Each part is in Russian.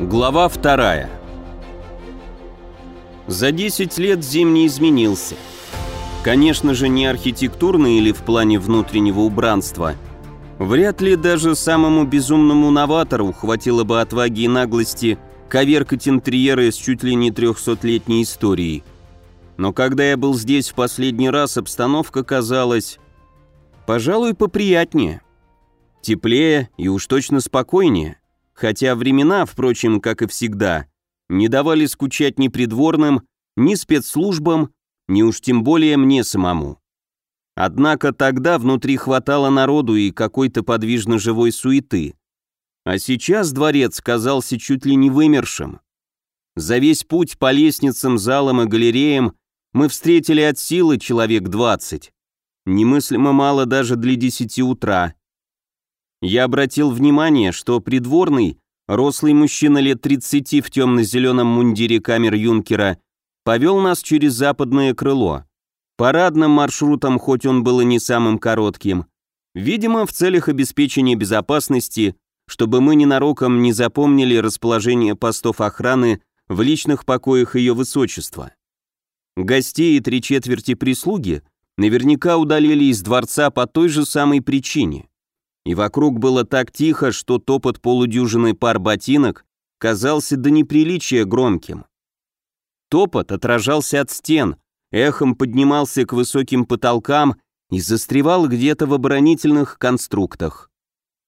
Глава вторая. За 10 лет Зим не изменился. Конечно же, не архитектурно или в плане внутреннего убранства. Вряд ли даже самому безумному новатору хватило бы отваги и наглости коверкать интерьеры с чуть ли не 300-летней историей. Но когда я был здесь в последний раз, обстановка казалась, пожалуй, поприятнее. Теплее и уж точно спокойнее. Хотя времена, впрочем, как и всегда, не давали скучать ни придворным, ни спецслужбам, ни уж тем более мне самому. Однако тогда внутри хватало народу и какой-то подвижно живой суеты. А сейчас дворец казался чуть ли не вымершим. За весь путь по лестницам, залам и галереям мы встретили от силы человек двадцать. Немыслимо мало даже для десяти утра. Я обратил внимание, что придворный, рослый мужчина лет 30 в темно-зеленом мундире камер юнкера, повел нас через западное крыло. Парадным маршрутом, хоть он был и не самым коротким, видимо, в целях обеспечения безопасности, чтобы мы ненароком не запомнили расположение постов охраны в личных покоях ее высочества. Гостей и три четверти прислуги наверняка удалили из дворца по той же самой причине и вокруг было так тихо, что топот полудюжины пар ботинок казался до неприличия громким. Топот отражался от стен, эхом поднимался к высоким потолкам и застревал где-то в оборонительных конструктах.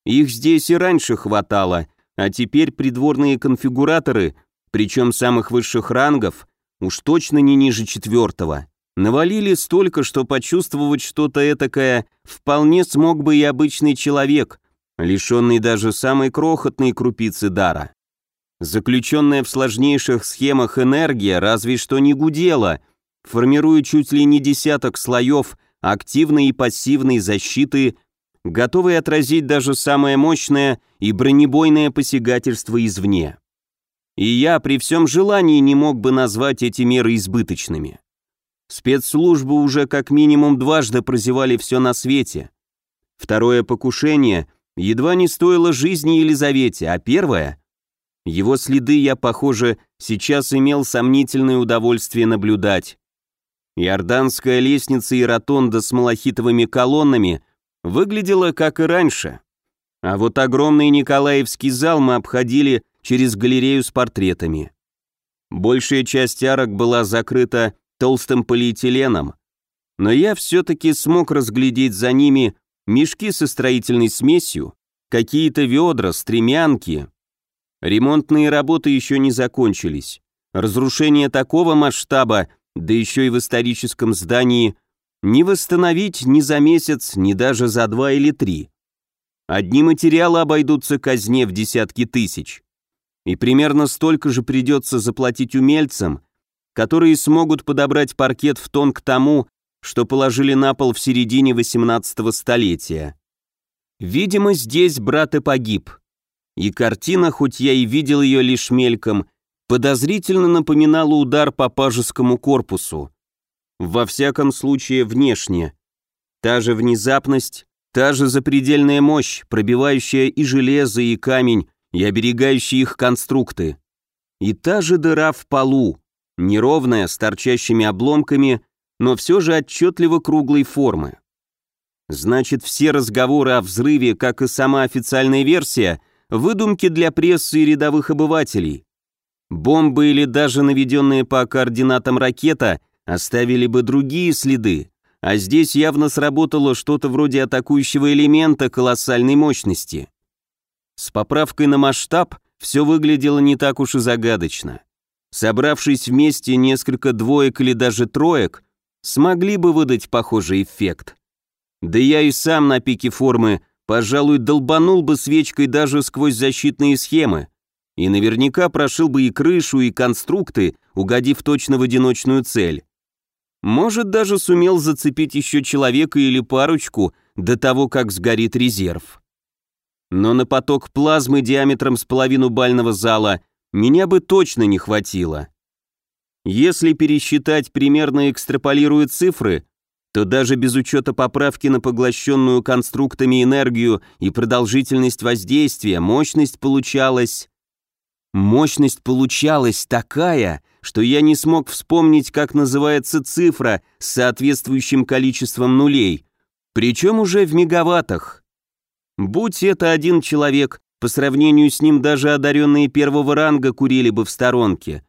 Их здесь и раньше хватало, а теперь придворные конфигураторы, причем самых высших рангов, уж точно не ниже четвертого, Навалили столько, что почувствовать что-то этакое вполне смог бы и обычный человек, лишенный даже самой крохотной крупицы дара. Заключенная в сложнейших схемах энергия разве что не гудела, формируя чуть ли не десяток слоев активной и пассивной защиты, готовой отразить даже самое мощное и бронебойное посягательство извне. И я при всем желании не мог бы назвать эти меры избыточными. Спецслужбы уже как минимум дважды прозевали все на свете. Второе покушение едва не стоило жизни Елизавете, а первое... Его следы я, похоже, сейчас имел сомнительное удовольствие наблюдать. Иорданская лестница и ротонда с малахитовыми колоннами выглядела как и раньше. А вот огромный Николаевский зал мы обходили через галерею с портретами. Большая часть арок была закрыта толстым полиэтиленом, но я все-таки смог разглядеть за ними мешки со строительной смесью, какие-то ведра, стремянки. Ремонтные работы еще не закончились. Разрушение такого масштаба, да еще и в историческом здании, не восстановить ни за месяц, ни даже за два или три. Одни материалы обойдутся казне в десятки тысяч. И примерно столько же придется заплатить умельцам, которые смогут подобрать паркет в тон к тому, что положили на пол в середине 18 столетия. Видимо, здесь брат и погиб. И картина, хоть я и видел ее лишь мельком, подозрительно напоминала удар по пажескому корпусу. Во всяком случае, внешне. Та же внезапность, та же запредельная мощь, пробивающая и железо, и камень, и оберегающие их конструкты. И та же дыра в полу, неровная, с торчащими обломками, но все же отчетливо круглой формы. Значит, все разговоры о взрыве, как и сама официальная версия, выдумки для прессы и рядовых обывателей. Бомбы или даже наведенные по координатам ракета оставили бы другие следы, а здесь явно сработало что-то вроде атакующего элемента колоссальной мощности. С поправкой на масштаб все выглядело не так уж и загадочно. Собравшись вместе несколько двоек или даже троек, смогли бы выдать похожий эффект. Да я и сам на пике формы, пожалуй, долбанул бы свечкой даже сквозь защитные схемы, и наверняка прошил бы и крышу, и конструкты, угодив точно в одиночную цель. Может, даже сумел зацепить еще человека или парочку до того, как сгорит резерв. Но на поток плазмы диаметром с половину бального зала меня бы точно не хватило. Если пересчитать примерно экстраполируя цифры, то даже без учета поправки на поглощенную конструктами энергию и продолжительность воздействия, мощность получалась... Мощность получалась такая, что я не смог вспомнить, как называется цифра с соответствующим количеством нулей, причем уже в мегаваттах. Будь это один человек, по сравнению с ним даже одаренные первого ранга курили бы в сторонке.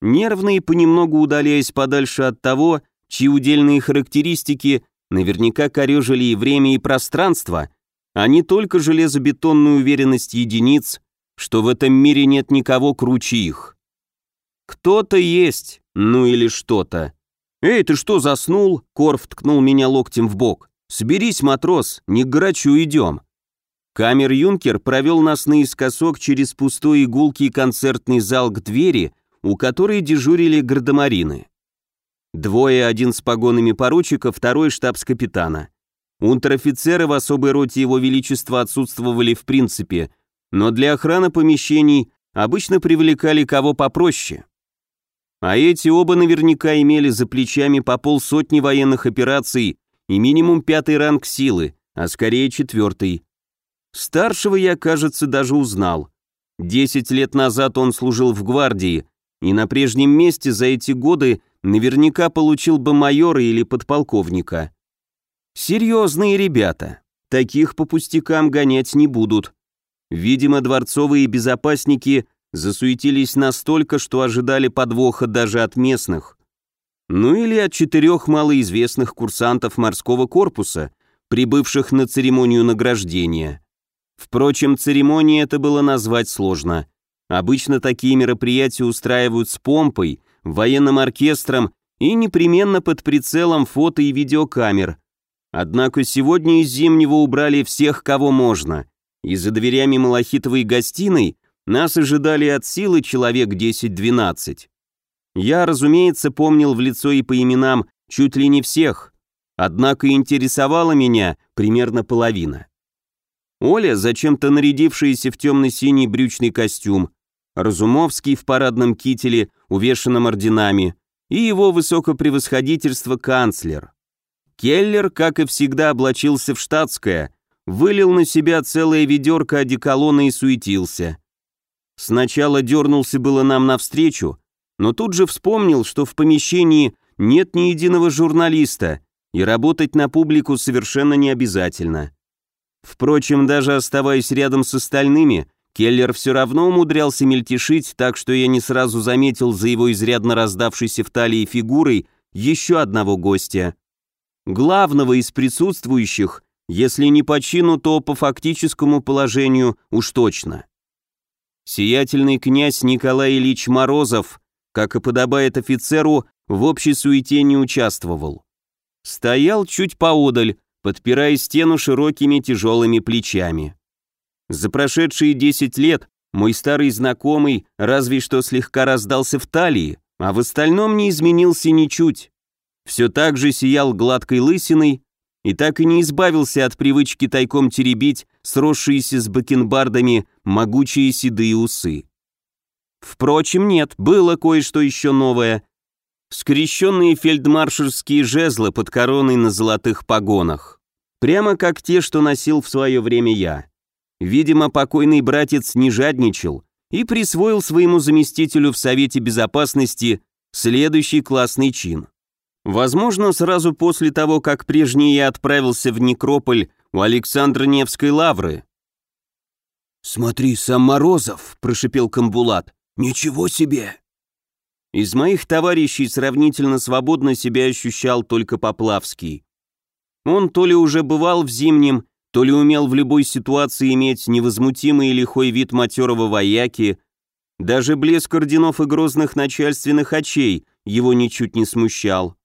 Нервно и понемногу удаляясь подальше от того, чьи удельные характеристики наверняка корежили и время, и пространство, а не только железобетонную уверенность единиц, что в этом мире нет никого круче их. Кто-то есть, ну или что-то. «Эй, ты что, заснул?» Корф ткнул меня локтем в бок. «Соберись, матрос, не к грачу идем». Камер-юнкер провел нас наискосок через пустой игулкий концертный зал к двери, у которой дежурили гардемарины. Двое, один с погонами поручика, второй штабс-капитана. Унтер-офицеры в особой роте его величества отсутствовали в принципе, но для охраны помещений обычно привлекали кого попроще. А эти оба наверняка имели за плечами по полсотни военных операций и минимум пятый ранг силы, а скорее четвертый. Старшего я, кажется, даже узнал. Десять лет назад он служил в гвардии, и на прежнем месте за эти годы наверняка получил бы майора или подполковника. Серьезные ребята, таких по пустякам гонять не будут. Видимо, дворцовые безопасники засуетились настолько, что ожидали подвоха даже от местных. Ну или от четырех малоизвестных курсантов морского корпуса, прибывших на церемонию награждения. Впрочем, церемонии это было назвать сложно. Обычно такие мероприятия устраивают с помпой, военным оркестром и непременно под прицелом фото и видеокамер. Однако сегодня из Зимнего убрали всех, кого можно, и за дверями малахитовой гостиной нас ожидали от силы человек 10-12. Я, разумеется, помнил в лицо и по именам чуть ли не всех, однако интересовала меня примерно половина. Оля, зачем-то нарядившаяся в темно-синий брючный костюм, Разумовский в парадном кителе, увешанном орденами, и его высокопревосходительство канцлер. Келлер, как и всегда, облачился в штатское, вылил на себя целое ведерко одеколона и суетился. Сначала дернулся было нам навстречу, но тут же вспомнил, что в помещении нет ни единого журналиста, и работать на публику совершенно не обязательно. Впрочем, даже оставаясь рядом с остальными, Келлер все равно умудрялся мельтешить, так что я не сразу заметил за его изрядно раздавшейся в талии фигурой еще одного гостя. Главного из присутствующих, если не по чину, то по фактическому положению уж точно. Сиятельный князь Николай Ильич Морозов, как и подобает офицеру, в общей суете не участвовал. Стоял чуть поодаль, подпирая стену широкими тяжелыми плечами. За прошедшие 10 лет мой старый знакомый разве что слегка раздался в талии, а в остальном не изменился ничуть. Все так же сиял гладкой лысиной и так и не избавился от привычки тайком теребить сросшиеся с бакенбардами могучие седые усы. Впрочем, нет, было кое-что еще новое. Скрещенные фельдмаршерские жезлы под короной на золотых погонах. Прямо как те, что носил в свое время я. Видимо, покойный братец не жадничал и присвоил своему заместителю в Совете Безопасности следующий классный чин. Возможно, сразу после того, как прежний я отправился в Некрополь у Александра Невской лавры. «Смотри, сам Морозов», — прошипел Камбулат. «Ничего себе!» Из моих товарищей сравнительно свободно себя ощущал только Поплавский. Он то ли уже бывал в Зимнем, то ли умел в любой ситуации иметь невозмутимый и лихой вид матерого вояки, даже блеск орденов и грозных начальственных очей его ничуть не смущал.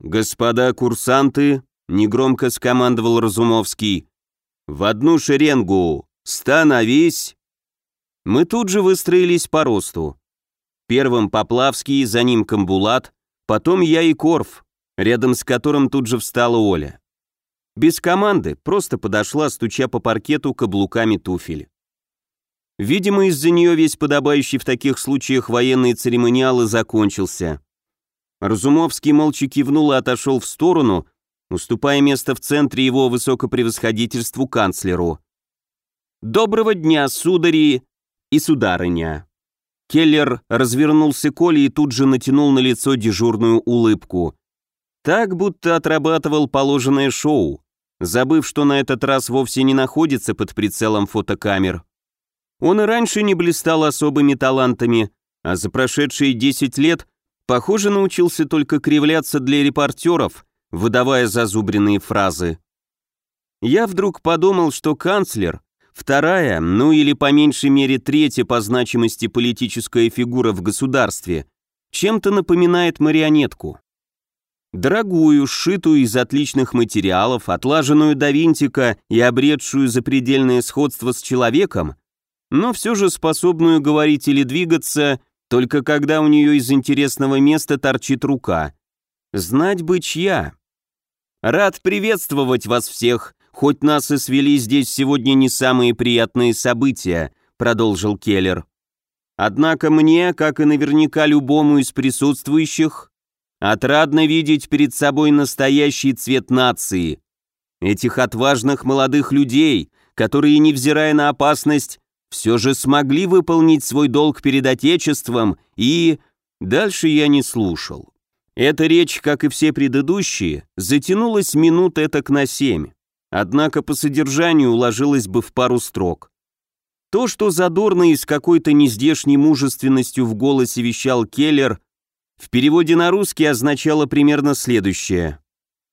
«Господа курсанты», — негромко скомандовал Разумовский, — «в одну шеренгу, становись!» Мы тут же выстроились по росту. Первым Поплавский, за ним Камбулат, потом я и Корф, рядом с которым тут же встала Оля. Без команды, просто подошла, стуча по паркету каблуками туфель. Видимо, из-за нее весь подобающий в таких случаях военный церемониал и закончился. Разумовский молча кивнул и отошел в сторону, уступая место в центре его высокопревосходительству канцлеру. «Доброго дня, судари!» и сударыня». Келлер развернулся к Оле и тут же натянул на лицо дежурную улыбку. Так, будто отрабатывал положенное шоу, забыв, что на этот раз вовсе не находится под прицелом фотокамер. Он и раньше не блистал особыми талантами, а за прошедшие 10 лет, похоже, научился только кривляться для репортеров, выдавая зазубренные фразы. Я вдруг подумал, что канцлер – вторая, ну или по меньшей мере третья по значимости политическая фигура в государстве, чем-то напоминает марионетку. Дорогую, сшитую из отличных материалов, отлаженную до винтика и обретшую запредельное сходство с человеком, но все же способную говорить или двигаться, только когда у нее из интересного места торчит рука. Знать бы чья. Рад приветствовать вас всех, хоть нас и свели здесь сегодня не самые приятные события, продолжил Келлер. Однако мне, как и наверняка любому из присутствующих, отрадно видеть перед собой настоящий цвет нации. Этих отважных молодых людей, которые, невзирая на опасность, все же смогли выполнить свой долг перед Отечеством и... Дальше я не слушал. Эта речь, как и все предыдущие, затянулась минут этак на семь, однако по содержанию уложилась бы в пару строк. То, что задорно и с какой-то нездешней мужественностью в голосе вещал Келлер, в переводе на русский означало примерно следующее.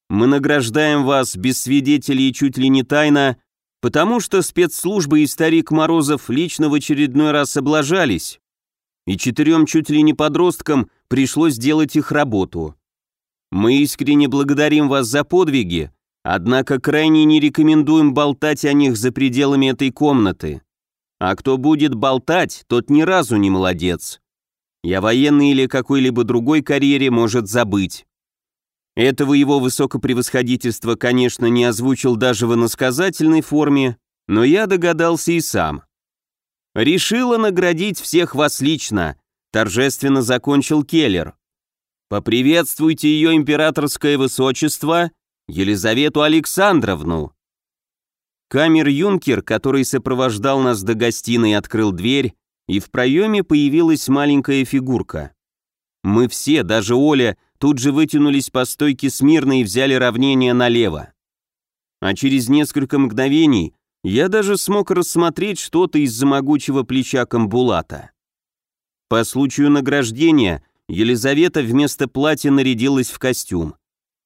«Мы награждаем вас без свидетелей и чуть ли не тайно потому что спецслужбы и старик Морозов лично в очередной раз облажались, и четырем чуть ли не подросткам пришлось делать их работу. Мы искренне благодарим вас за подвиги, однако крайне не рекомендуем болтать о них за пределами этой комнаты. А кто будет болтать, тот ни разу не молодец. Я военный или какой-либо другой карьере может забыть. Этого его высокопревосходительство, конечно, не озвучил даже в иносказательной форме, но я догадался и сам. «Решила наградить всех вас лично», — торжественно закончил Келлер. «Поприветствуйте ее императорское высочество, Елизавету Александровну». Камер-юнкер, который сопровождал нас до гостиной, открыл дверь, и в проеме появилась маленькая фигурка. Мы все, даже Оля, тут же вытянулись по стойке смирно и взяли равнение налево. А через несколько мгновений я даже смог рассмотреть что-то из-за могучего плеча Камбулата. По случаю награждения Елизавета вместо платья нарядилась в костюм.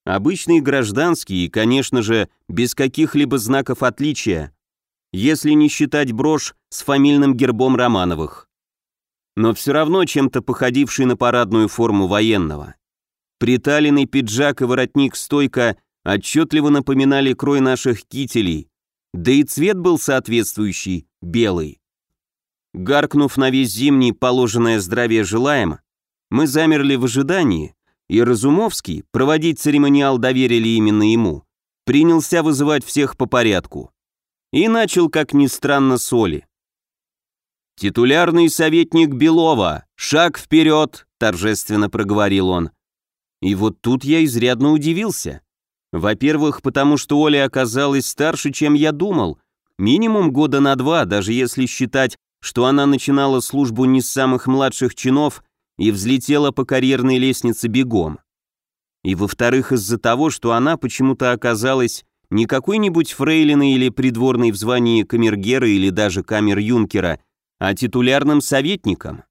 Обычный гражданский и, конечно же, без каких-либо знаков отличия, если не считать брошь с фамильным гербом Романовых. Но все равно чем-то походивший на парадную форму военного. Приталенный пиджак и воротник-стойка отчетливо напоминали крой наших кителей, да и цвет был соответствующий, белый. Гаркнув на весь зимний положенное здравие желаем, мы замерли в ожидании, и Разумовский, проводить церемониал доверили именно ему, принялся вызывать всех по порядку. И начал, как ни странно, соли. «Титулярный советник Белова, шаг вперед!» – торжественно проговорил он. И вот тут я изрядно удивился. Во-первых, потому что Оля оказалась старше, чем я думал. Минимум года на два, даже если считать, что она начинала службу не с самых младших чинов и взлетела по карьерной лестнице бегом. И во-вторых, из-за того, что она почему-то оказалась не какой-нибудь фрейлиной или придворной в звании камергера или даже камер-юнкера, а титулярным советником.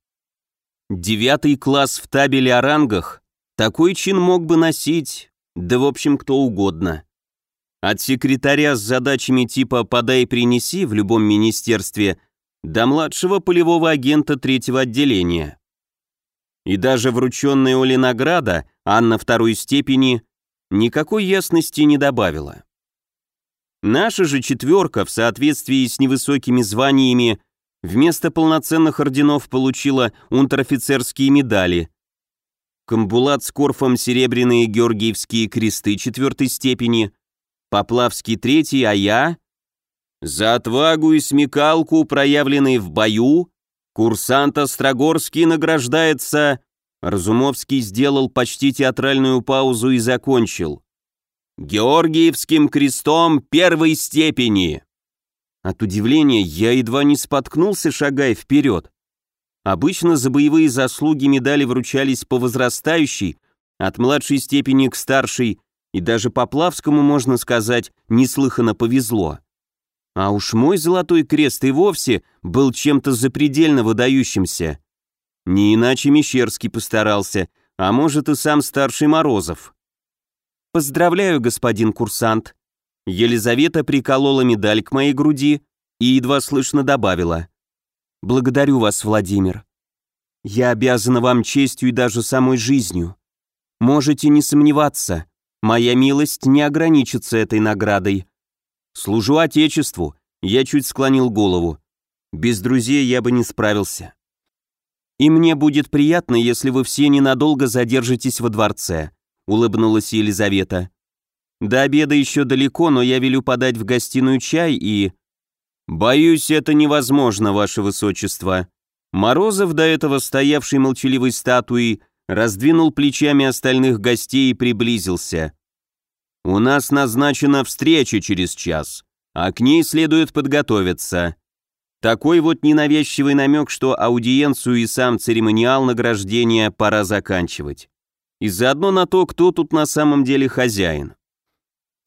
Девятый класс в табеле о рангах такой чин мог бы носить, да в общем кто угодно. От секретаря с задачами типа «подай-принеси» в любом министерстве до младшего полевого агента третьего отделения. И даже врученная Оле награда, Анна второй степени, никакой ясности не добавила. Наша же четверка в соответствии с невысокими званиями вместо полноценных орденов получила унтер-офицерские медали – Камбулат с Корфом серебряные георгиевские кресты четвертой степени, Поплавский третий, а я... За отвагу и смекалку, проявленные в бою, курсант Острогорский награждается... Разумовский сделал почти театральную паузу и закончил. Георгиевским крестом первой степени. От удивления я едва не споткнулся, шагая вперед. Обычно за боевые заслуги медали вручались по возрастающей, от младшей степени к старшей, и даже по Плавскому, можно сказать, неслыханно повезло. А уж мой золотой крест и вовсе был чем-то запредельно выдающимся. Не иначе Мещерский постарался, а может и сам старший Морозов. «Поздравляю, господин курсант». Елизавета приколола медаль к моей груди и едва слышно добавила. «Благодарю вас, Владимир. Я обязана вам честью и даже самой жизнью. Можете не сомневаться, моя милость не ограничится этой наградой. Служу Отечеству», я чуть склонил голову. Без друзей я бы не справился. «И мне будет приятно, если вы все ненадолго задержитесь во дворце», — улыбнулась Елизавета. «До обеда еще далеко, но я велю подать в гостиную чай и...» «Боюсь, это невозможно, ваше высочество». Морозов, до этого стоявший молчаливой статуей, раздвинул плечами остальных гостей и приблизился. «У нас назначена встреча через час, а к ней следует подготовиться. Такой вот ненавязчивый намек, что аудиенцию и сам церемониал награждения пора заканчивать. И заодно на то, кто тут на самом деле хозяин.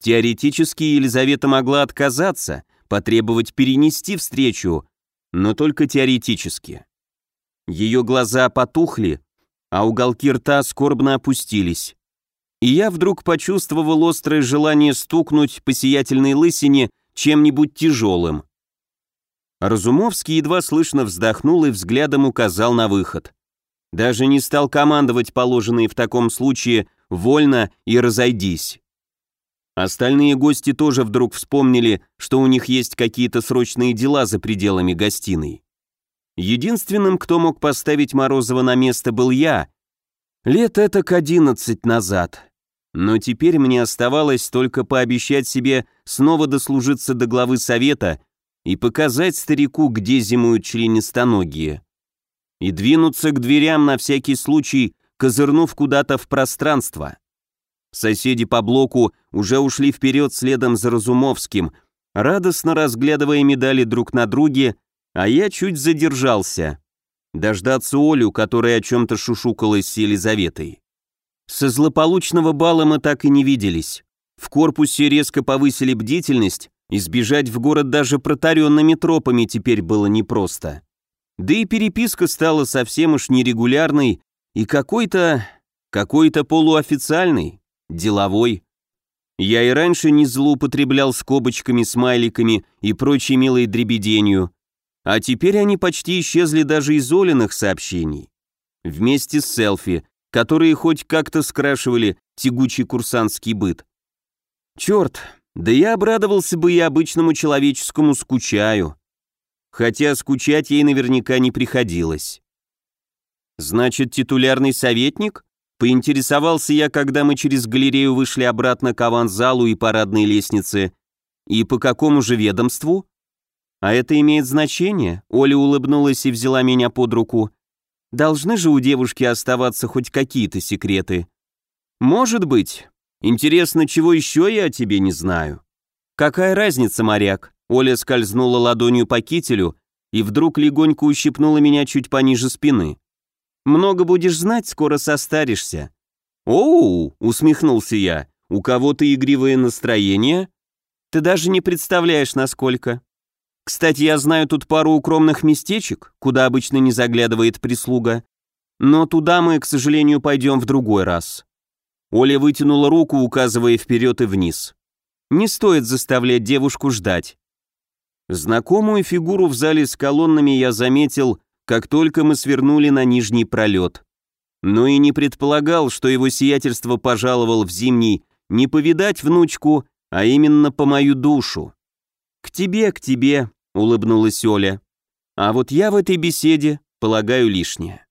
Теоретически Елизавета могла отказаться, потребовать перенести встречу, но только теоретически. Ее глаза потухли, а уголки рта скорбно опустились. И я вдруг почувствовал острое желание стукнуть по сиятельной лысине чем-нибудь тяжелым. Разумовский едва слышно вздохнул и взглядом указал на выход. Даже не стал командовать положенные в таком случае «вольно» и «разойдись». Остальные гости тоже вдруг вспомнили, что у них есть какие-то срочные дела за пределами гостиной. Единственным, кто мог поставить Морозова на место, был я. Лет это к одиннадцать назад. Но теперь мне оставалось только пообещать себе снова дослужиться до главы совета и показать старику, где зимуют членистоногие. И двинуться к дверям на всякий случай, козырнув куда-то в пространство. Соседи по блоку уже ушли вперед следом за Разумовским, радостно разглядывая медали друг на друге, а я чуть задержался. Дождаться Олю, которая о чем-то шушукалась с Елизаветой. Со злополучного бала мы так и не виделись. В корпусе резко повысили бдительность, Избежать в город даже протаренными тропами теперь было непросто. Да и переписка стала совсем уж нерегулярной и какой-то... какой-то полуофициальной, деловой. Я и раньше не злоупотреблял скобочками, смайликами и прочей милой дребеденью, а теперь они почти исчезли даже из Олиных сообщений. Вместе с селфи, которые хоть как-то скрашивали тягучий курсантский быт. Черт, да я обрадовался бы и обычному человеческому скучаю. Хотя скучать ей наверняка не приходилось. Значит, титулярный советник? Поинтересовался я, когда мы через галерею вышли обратно к аванзалу и парадной лестнице. И по какому же ведомству? А это имеет значение? Оля улыбнулась и взяла меня под руку. Должны же у девушки оставаться хоть какие-то секреты. Может быть, Интересно, чего еще я о тебе не знаю? Какая разница, моряк? Оля скользнула ладонью по кителю и вдруг легонько ущипнула меня чуть пониже спины. Много будешь знать, скоро состаришься. Оу, усмехнулся я. У кого-то игривое настроение? Ты даже не представляешь, насколько. Кстати, я знаю тут пару укромных местечек, куда обычно не заглядывает прислуга. Но туда мы, к сожалению, пойдем в другой раз. Оля вытянула руку, указывая вперед и вниз. Не стоит заставлять девушку ждать. Знакомую фигуру в зале с колоннами я заметил, как только мы свернули на нижний пролет. Но и не предполагал, что его сиятельство пожаловал в зимний не повидать внучку, а именно по мою душу. «К тебе, к тебе», — улыбнулась Оля. «А вот я в этой беседе полагаю лишнее».